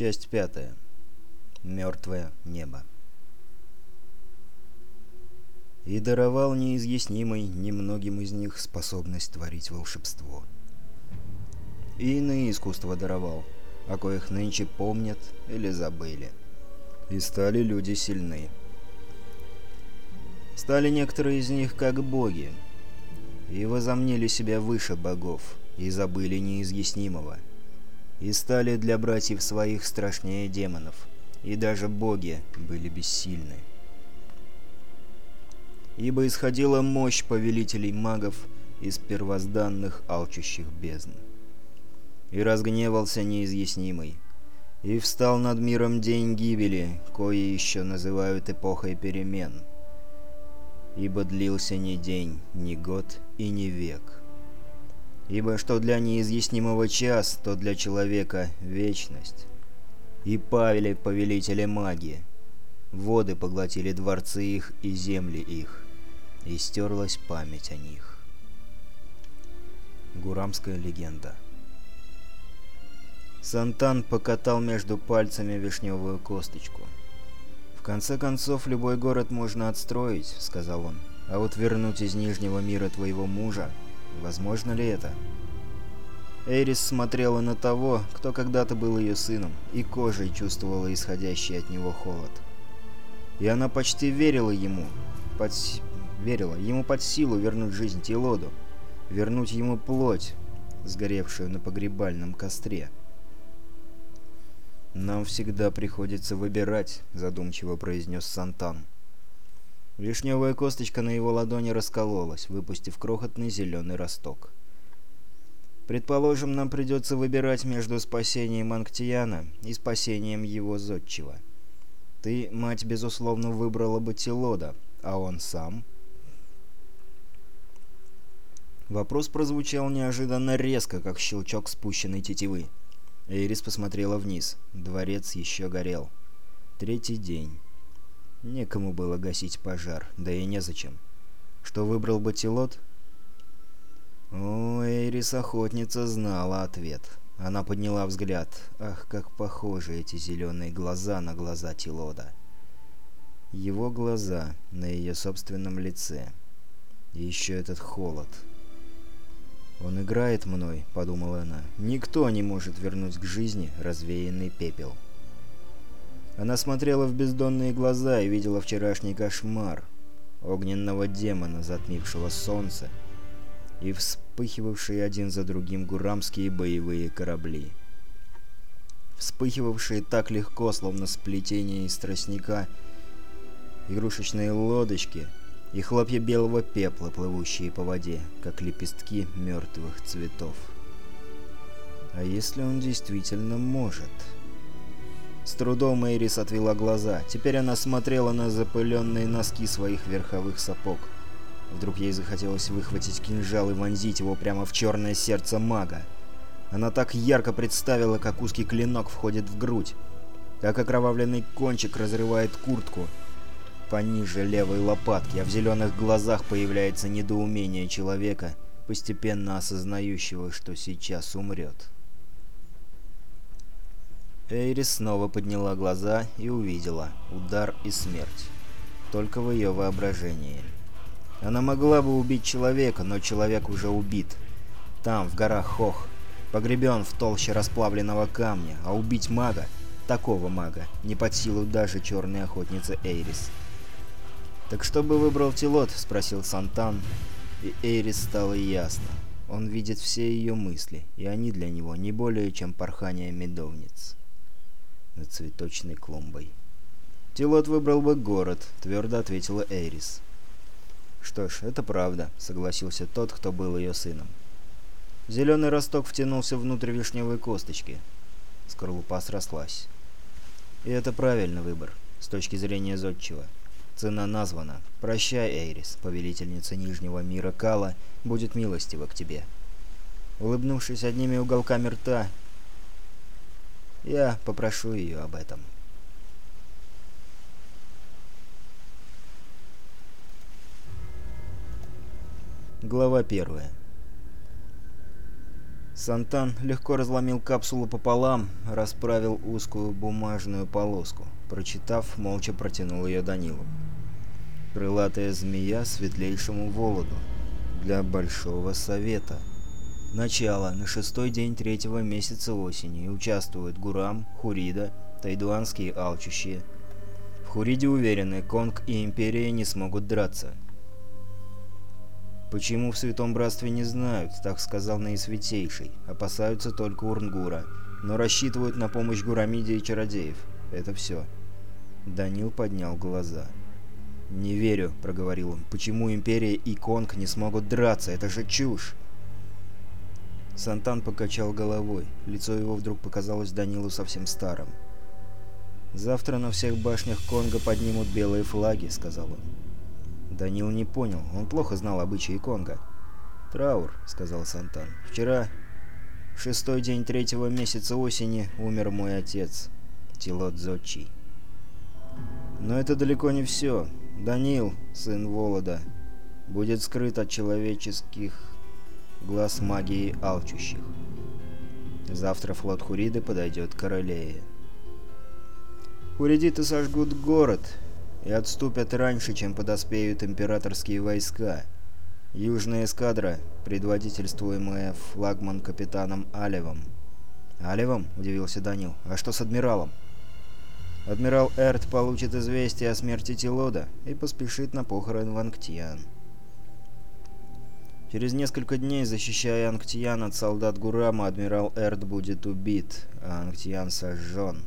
Часть пятая. Мертвое небо. И даровал неизъяснимый немногим из них способность творить волшебство. И иные искусства даровал, о коих нынче помнят или забыли. И стали люди сильны. Стали некоторые из них как боги, и возомнили себя выше богов, и забыли неизъяснимого — и стали для братьев своих страшнее демонов. И даже боги были бессильны. Ибо исходила мощь повелителей магов из первозданных алчущих бездн. И разгневался неизъяснимый. И встал над миром день гибели, кое еще называют эпохой перемен. Ибо длился ни день, ни год и ни век ибо что для неизъяснимого час, то для человека вечность. И Павели, повелители маги. Воды поглотили дворцы их и земли их, и стерлась память о них. Гурамская легенда Сантан покатал между пальцами вишневую косточку. «В конце концов, любой город можно отстроить», — сказал он. «А вот вернуть из Нижнего мира твоего мужа Возможно ли это? Эрис смотрела на того, кто когда-то был ее сыном, и кожей чувствовала исходящий от него холод. И она почти верила ему, под... верила ему под силу вернуть жизнь Тилоду, вернуть ему плоть, сгоревшую на погребальном костре. «Нам всегда приходится выбирать», — задумчиво произнес Сантан. Вишневая косточка на его ладони раскололась, выпустив крохотный зеленый росток. Предположим, нам придется выбирать между спасением Анктияна и спасением его зодчего. Ты, мать, безусловно, выбрала бы Тилода, а он сам? Вопрос прозвучал неожиданно резко, как щелчок спущенной тетивы. Эйрис посмотрела вниз. Дворец еще горел. Третий день. Некому было гасить пожар, да и незачем. Что выбрал Батилот? О, Эрис-охотница знала ответ. Она подняла взгляд. Ах, как похожи эти зеленые глаза на глаза Тилода. Его глаза на ее собственном лице. И еще этот холод. «Он играет мной», — подумала она. «Никто не может вернуть к жизни развеянный пепел». Она смотрела в бездонные глаза и видела вчерашний кошмар огненного демона, затмившего солнце, и вспыхивавшие один за другим гурамские боевые корабли. Вспыхивавшие так легко, словно сплетение из тростника, игрушечные лодочки и хлопья белого пепла, плывущие по воде, как лепестки мертвых цветов. А если он действительно может? С трудом Эрис отвела глаза. Теперь она смотрела на запыленные носки своих верховых сапог. Вдруг ей захотелось выхватить кинжал и вонзить его прямо в черное сердце мага. Она так ярко представила, как узкий клинок входит в грудь, как окровавленный кончик разрывает куртку. Пониже левой лопатки, а в зеленых глазах появляется недоумение человека, постепенно осознающего, что сейчас умрет. Эйри снова подняла глаза и увидела удар и смерть. Только в ее воображении. Она могла бы убить человека, но человек уже убит. Там, в горах Хох, погребен в толще расплавленного камня, а убить мага, такого мага, не под силу даже черной охотницы Эйрис. «Так что бы выбрал Тилот?» — спросил Сантан, и Эйрис стало ясно. Он видит все ее мысли, и они для него не более, чем порхание медовниц над цветочной клумбой. «Тилот выбрал бы город», — твердо ответила Эйрис. «Что ж, это правда», — согласился тот, кто был ее сыном. Зеленый росток втянулся внутрь вишневой косточки. Скорлупа срослась. И это правильный выбор, с точки зрения зодчего. Цена названа. Прощай, Эйрис, повелительница Нижнего мира Кала, будет милостива к тебе. Улыбнувшись одними уголками рта, я попрошу ее об этом. Глава первая. Сантан легко разломил капсулу пополам, расправил узкую бумажную полоску. Прочитав, молча протянул ее Данилу. Крылатая змея светлейшему Володу. Для Большого Совета. Начало. На шестой день третьего месяца осени. Участвуют Гурам, Хурида, тайдуанские алчущие. В Хуриде уверены, Конг и Империя не смогут драться. «Почему в Святом Братстве не знают?» – так сказал Наисвятейший. «Опасаются только Урнгура. Но рассчитывают на помощь Гурамиде и Чародеев. Это все». Данил поднял глаза. «Не верю», – проговорил он. «Почему Империя и Конг не смогут драться? Это же чушь!» Сантан покачал головой. Лицо его вдруг показалось Данилу совсем старым. «Завтра на всех башнях Конго поднимут белые флаги», — сказал он. Данил не понял. Он плохо знал обычаи Конго. «Траур», — сказал Сантан. «Вчера, в шестой день третьего месяца осени, умер мой отец, Тилот Зочи. Но это далеко не все. Данил, сын Волода, будет скрыт от человеческих глаз магии алчущих. Завтра флот Хуриды подойдет к Орелее. Хуридиты сожгут город и отступят раньше, чем подоспеют императорские войска. Южная эскадра, предводительствуемая флагман-капитаном Алевом. «Алевом?» – удивился Данил. «А что с адмиралом?» Адмирал Эрт получит известие о смерти Тилода и поспешит на похороны Вангтьян. Через несколько дней, защищая Анктиян от солдат Гурама, адмирал Эрд будет убит, а Ангтиян сожжен.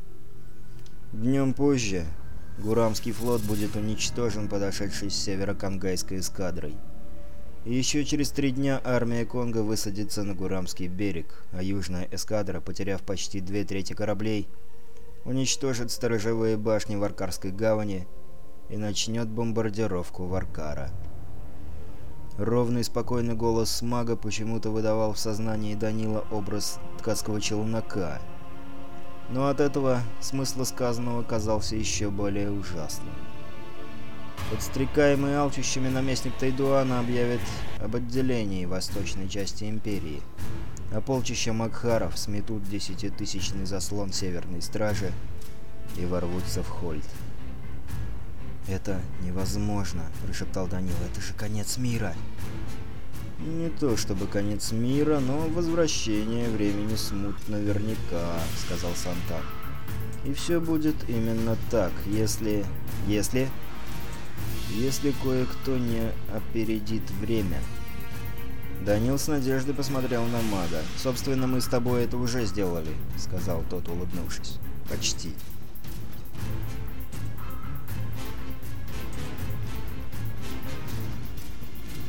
Днем позже Гурамский флот будет уничтожен подошедшей с севера Кангайской эскадрой. И еще через три дня армия Конга высадится на Гурамский берег, а южная эскадра, потеряв почти две трети кораблей, уничтожит сторожевые башни в Аркарской гавани и начнет бомбардировку Варкара. Ровный спокойный голос мага почему-то выдавал в сознании Данила образ ткацкого челнока. Но от этого смысл сказанного казался еще более ужасным. Подстрекаемый алчущими наместник Тайдуана объявит об отделении восточной части Империи, а полчища Макхаров сметут десятитысячный заслон Северной Стражи и ворвутся в Хольд. «Это невозможно», — прошептал Данил. «Это же конец мира!» «Не то чтобы конец мира, но возвращение времени смут наверняка», — сказал Санта. «И все будет именно так, если... если...» «Если кое-кто не опередит время». Данил с надеждой посмотрел на Мага. «Собственно, мы с тобой это уже сделали», — сказал тот, улыбнувшись. «Почти».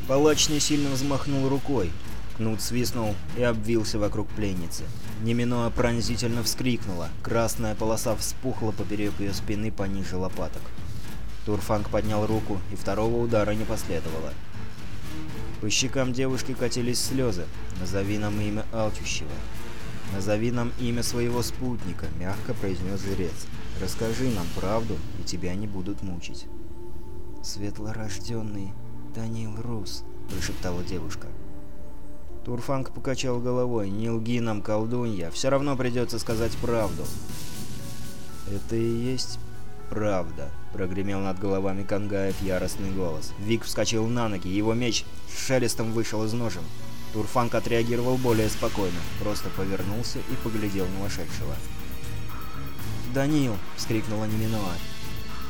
Палач не сильно взмахнул рукой. Кнут свистнул и обвился вокруг пленницы. Неминоа пронзительно вскрикнула. Красная полоса вспухла поперек ее спины пониже лопаток. Турфанг поднял руку, и второго удара не последовало. По щекам девушки катились слезы. «Назови нам имя Алчущего». «Назови нам имя своего спутника», — мягко произнес жрец. «Расскажи нам правду, и тебя не будут мучить». «Светлорожденный», «Даниил Рус», — прошептала девушка. Турфанг покачал головой. «Не лги нам, колдунья, все равно придется сказать правду». «Это и есть правда», — прогремел над головами Кангаев яростный голос. Вик вскочил на ноги, его меч с шелестом вышел из ножен. Турфанг отреагировал более спокойно, просто повернулся и поглядел на вошедшего. «Даниил!» — вскрикнула Неминоа.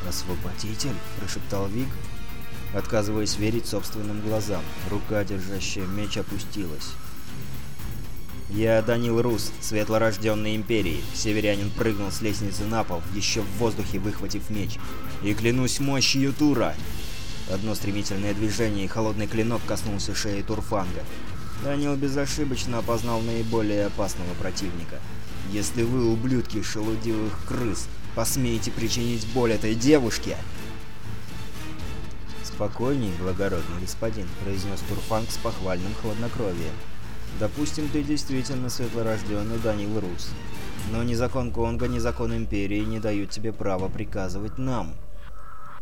«Освободитель!» — прошептал Вик, отказываясь верить собственным глазам. Рука, держащая меч, опустилась. «Я Данил Рус, светлорожденный Империи». Северянин прыгнул с лестницы на пол, еще в воздухе выхватив меч. «И клянусь мощью Тура!» Одно стремительное движение, и холодный клинок коснулся шеи Турфанга. Данил безошибочно опознал наиболее опасного противника. «Если вы, ублюдки шелудивых крыс, посмеете причинить боль этой девушке...» «Спокойней, благородный господин», — произнес Турфанг с похвальным хладнокровием. «Допустим, ты действительно светлорожденный Данил Рус. Но ни закон Конго, ни закон Империи не дают тебе права приказывать нам».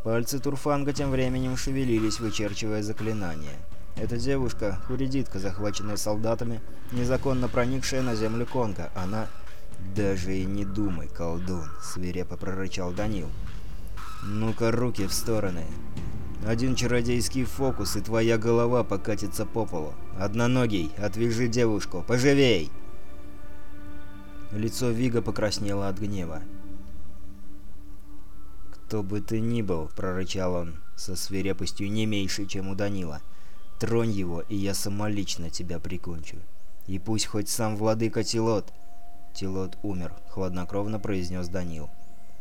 Пальцы Турфанга тем временем шевелились, вычерчивая заклинание. Эта девушка — хуридитка, захваченная солдатами, незаконно проникшая на землю Конга, Она... «Даже и не думай, колдун», — свирепо прорычал Данил. «Ну-ка, руки в стороны. Один чародейский фокус, и твоя голова покатится по полу. Одноногий, отвяжи девушку, поживей!» Лицо Вига покраснело от гнева. «Кто бы ты ни был», — прорычал он, со свирепостью не меньше, чем у Данила, — «тронь его, и я самолично тебя прикончу. И пусть хоть сам владыка Тилот...» «Тилот умер», — хладнокровно произнес Данил.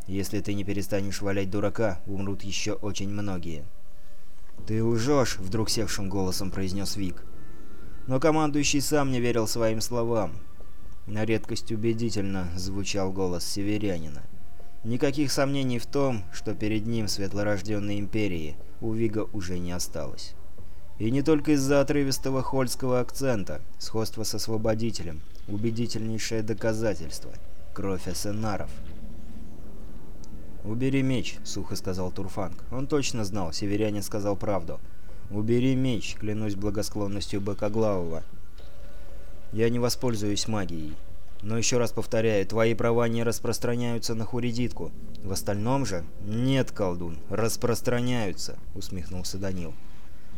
«Если ты не перестанешь валять дурака, умрут еще очень многие». «Ты лжешь!» — вдруг севшим голосом произнес Вик. Но командующий сам не верил своим словам. На редкость убедительно звучал голос северянина. Никаких сомнений в том, что перед ним светлорожденной империи у Вига уже не осталось. И не только из-за отрывистого хольского акцента, сходство с освободителем, убедительнейшее доказательство — кровь эссенаров — «Убери меч», — сухо сказал Турфанг. Он точно знал, северянин сказал правду. «Убери меч», — клянусь благосклонностью Быкоглавого. «Я не воспользуюсь магией. Но еще раз повторяю, твои права не распространяются на Хуридитку. В остальном же...» «Нет, колдун, распространяются», — усмехнулся Данил.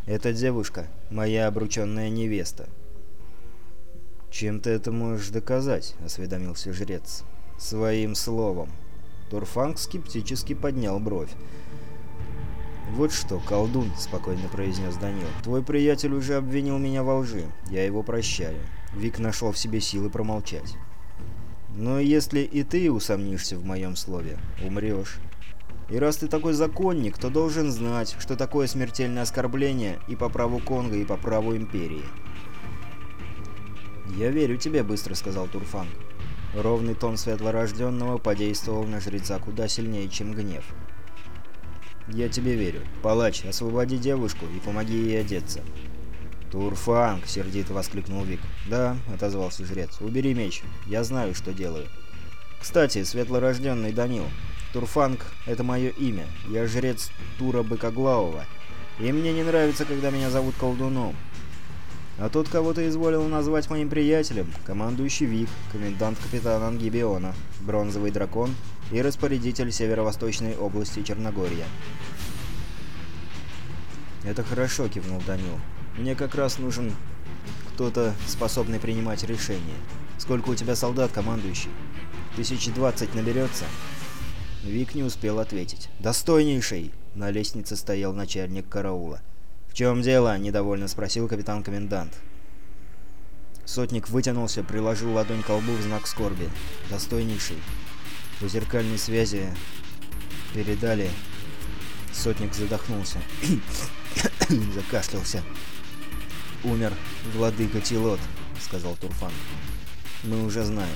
«Эта девушка — моя обрученная невеста». «Чем ты это можешь доказать?» — осведомился жрец. «Своим словом», Турфанг скептически поднял бровь. «Вот что, колдун», — спокойно произнес Данил, — «твой приятель уже обвинил меня во лжи. Я его прощаю». Вик нашел в себе силы промолчать. «Но если и ты усомнишься в моем слове, умрешь. И раз ты такой законник, то должен знать, что такое смертельное оскорбление и по праву Конга и по праву Империи». «Я верю тебе», — быстро сказал Турфанг. Ровный тон светлорожденного подействовал на жреца куда сильнее, чем гнев. «Я тебе верю. Палач, освободи девушку и помоги ей одеться». «Турфанг!» — сердито воскликнул Вик. «Да», — отозвался жрец, — «убери меч. Я знаю, что делаю». «Кстати, светлорожденный Данил, Турфанг — это мое имя. Я жрец Тура Быкоглавого, и мне не нравится, когда меня зовут колдуном. А тот кого-то изволил назвать моим приятелем, командующий Вик, комендант капитана Ангибиона, бронзовый дракон и распорядитель северо-восточной области Черногория. «Это хорошо», — кивнул Данил. «Мне как раз нужен кто-то, способный принимать решения. Сколько у тебя солдат, командующий? Тысяч двадцать наберется?» Вик не успел ответить. «Достойнейший!» — на лестнице стоял начальник караула. Чем дело?» – недовольно спросил капитан-комендант. Сотник вытянулся, приложил ладонь к колбу в знак скорби. «Достойнейший». По зеркальной связи передали. Сотник задохнулся. Закашлялся. «Умер владыка Тилот», — сказал Турфан. «Мы уже знаем».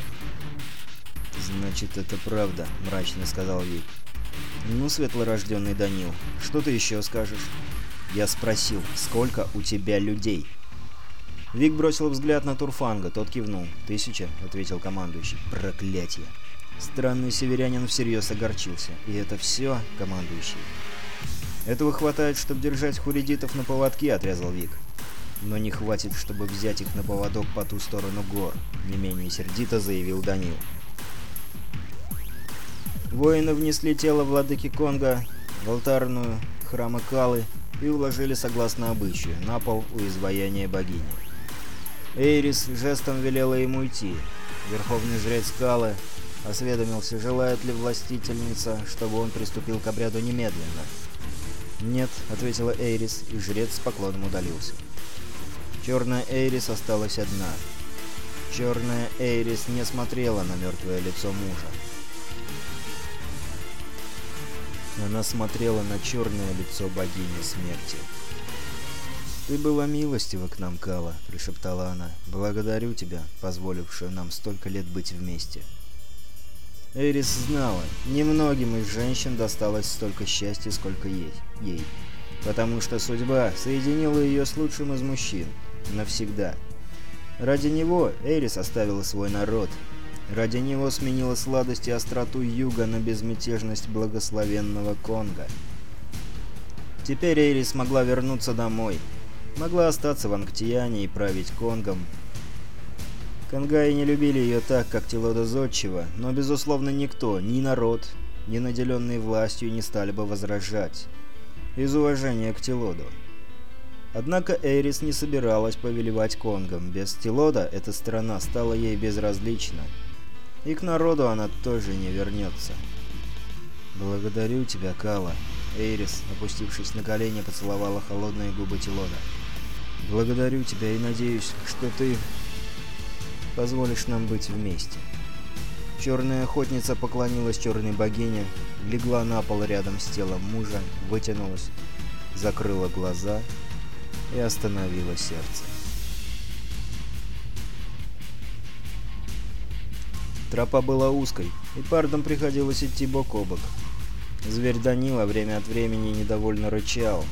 «Значит, это правда», — мрачно сказал Вик. «Ну, светлорожденный Данил, что ты еще скажешь?» Я спросил, сколько у тебя людей? Вик бросил взгляд на Турфанга, тот кивнул. «Тысяча», — ответил командующий. «Проклятие!» Странный северянин всерьез огорчился. «И это все, командующий?» «Этого хватает, чтобы держать хуридитов на поводке», — отрезал Вик. «Но не хватит, чтобы взять их на поводок по ту сторону гор», — не менее сердито заявил Данил. Воины внесли тело владыки Конга в алтарную храма Калы и уложили согласно обычаю на пол у изваяния богини. Эйрис жестом велела ему идти. Верховный жрец Скалы осведомился, желает ли властительница, чтобы он приступил к обряду немедленно. «Нет», — ответила Эйрис, и жрец с поклоном удалился. Черная Эйрис осталась одна. Черная Эйрис не смотрела на мертвое лицо мужа. Она смотрела на черное лицо богини смерти. «Ты была милостива к нам, Кала», — пришептала она. «Благодарю тебя, позволившая нам столько лет быть вместе». Эрис знала, немногим из женщин досталось столько счастья, сколько ей, ей. Потому что судьба соединила ее с лучшим из мужчин. Навсегда. Ради него Эрис оставила свой народ, Ради него сменила сладость и остроту юга на безмятежность благословенного Конга. Теперь Эйри смогла вернуться домой. Могла остаться в Анктиане и править Конгом. Конгаи не любили ее так, как Телода Зодчего, но, безусловно, никто, ни народ, ни наделенные властью не стали бы возражать. Из уважения к Телоду. Однако Эйрис не собиралась повелевать Конгом. Без Тилода эта страна стала ей безразлична. И к народу она тоже не вернется. «Благодарю тебя, Кала!» Эйрис, опустившись на колени, поцеловала холодные губы Тилона. «Благодарю тебя и надеюсь, что ты позволишь нам быть вместе». Черная охотница поклонилась черной богине, легла на пол рядом с телом мужа, вытянулась, закрыла глаза и остановила сердце. Тропа была узкой, и пардам приходилось идти бок о бок. Зверь Данила время от времени недовольно рычал.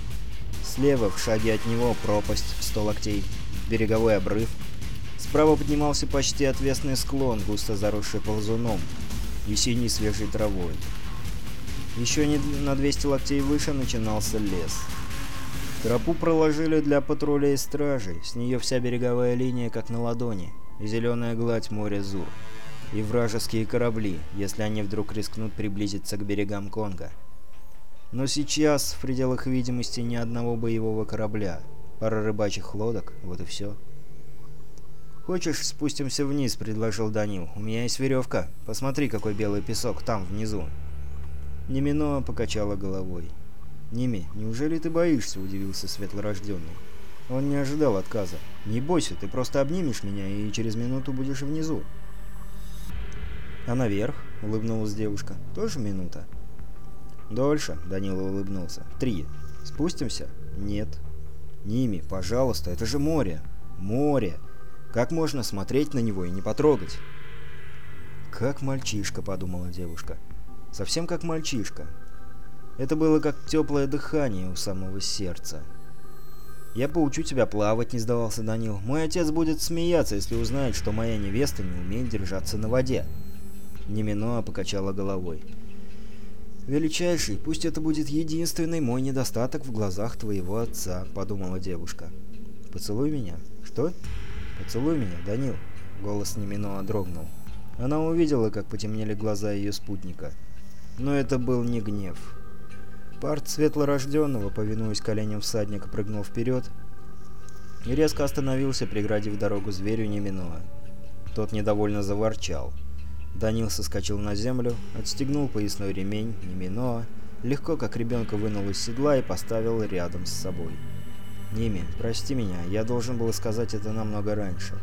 Слева, в шаге от него, пропасть, в сто локтей, береговой обрыв. Справа поднимался почти отвесный склон, густо заросший ползуном и синей свежей травой. Еще не на 200 локтей выше начинался лес. Тропу проложили для патруля и стражей, с нее вся береговая линия как на ладони, зеленая гладь моря Зур и вражеские корабли, если они вдруг рискнут приблизиться к берегам Конго. Но сейчас в пределах видимости ни одного боевого корабля, пара рыбачьих лодок, вот и все. «Хочешь, спустимся вниз?» — предложил Данил. «У меня есть веревка. Посмотри, какой белый песок там, внизу». Немино покачала головой. «Ними, неужели ты боишься?» — удивился светлорожденный. Он не ожидал отказа. «Не бойся, ты просто обнимешь меня и через минуту будешь внизу». «А наверх?» — улыбнулась девушка. «Тоже минута?» «Дольше», — Данила улыбнулся. «Три. Спустимся?» «Нет». «Ними, пожалуйста, это же море!» «Море! Как можно смотреть на него и не потрогать?» «Как мальчишка», — подумала девушка. «Совсем как мальчишка. Это было как теплое дыхание у самого сердца». «Я поучу тебя плавать», — не сдавался Данил. «Мой отец будет смеяться, если узнает, что моя невеста не умеет держаться на воде». Неминоа покачала головой. «Величайший, пусть это будет единственный мой недостаток в глазах твоего отца», — подумала девушка. «Поцелуй меня». «Что?» «Поцелуй меня, Данил», — голос Неминоа дрогнул. Она увидела, как потемнели глаза ее спутника. Но это был не гнев. Парт светлорожденного, повинуясь коленям всадника, прыгнул вперед и резко остановился, преградив дорогу зверю Неминоа. Тот недовольно заворчал. Данил соскочил на землю, отстегнул поясной ремень Неминоа, легко как ребенка вынул из седла и поставил рядом с собой. «Ними, прости меня, я должен был сказать это намного раньше».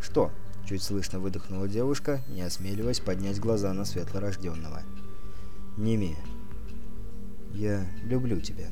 «Что?» — чуть слышно выдохнула девушка, не осмеливаясь поднять глаза на светлорожденного. «Ними, я люблю тебя».